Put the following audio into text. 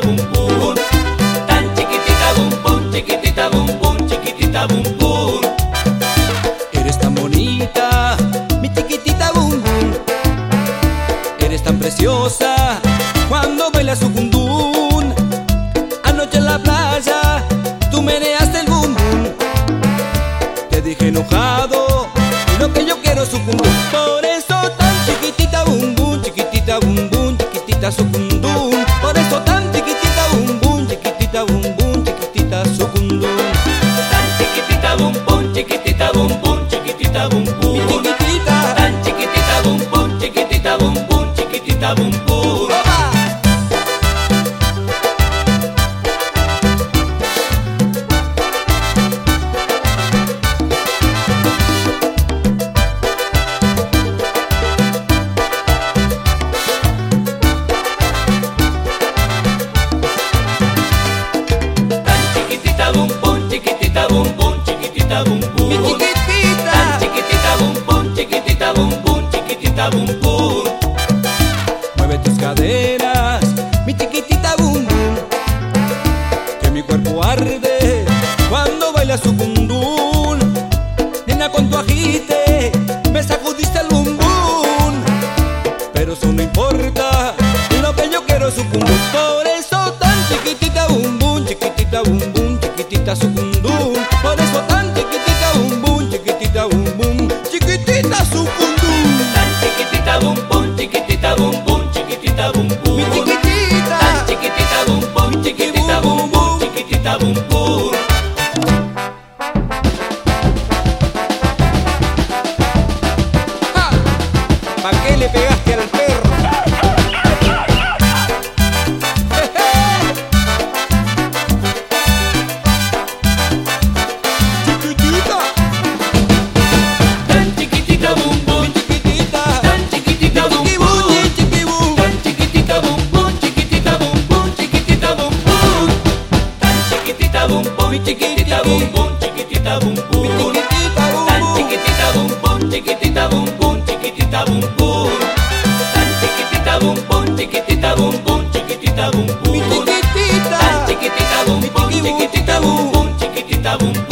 chiquitita bum bum, tan chiquitita bum bum, chiquitita bum bum, chiquitita bum bum. Eres tan bonita, mi chiquitita bum bum. Eres tan preciosa cuando bailas su bundún. Anoche en la playa tú meneaste el bum bum. Te dije enojar Mueve tus caderas, mi chiquitita bum bum. Que mi cuerpo arde cuando baila su bum bum. Nena con tu agite, me sacudiste el bum bum. Pero eso no importa, lo que yo quiero es su bum. Por eso tan chiquitita bum bum, chiquitita bum bum, chiquitita su bum. Ah, ¿Para qué le pegaste al bum bum, chiquitita bum bum. Tan chiquitita bum bum, chiquitita bum bum, chiquitita bum bum. Tan chiquitita bum bum, chiquitita bum bum, chiquitita bum bum. Tan chiquitita bum bum, chiquitita bum bum, chiquitita bum bum.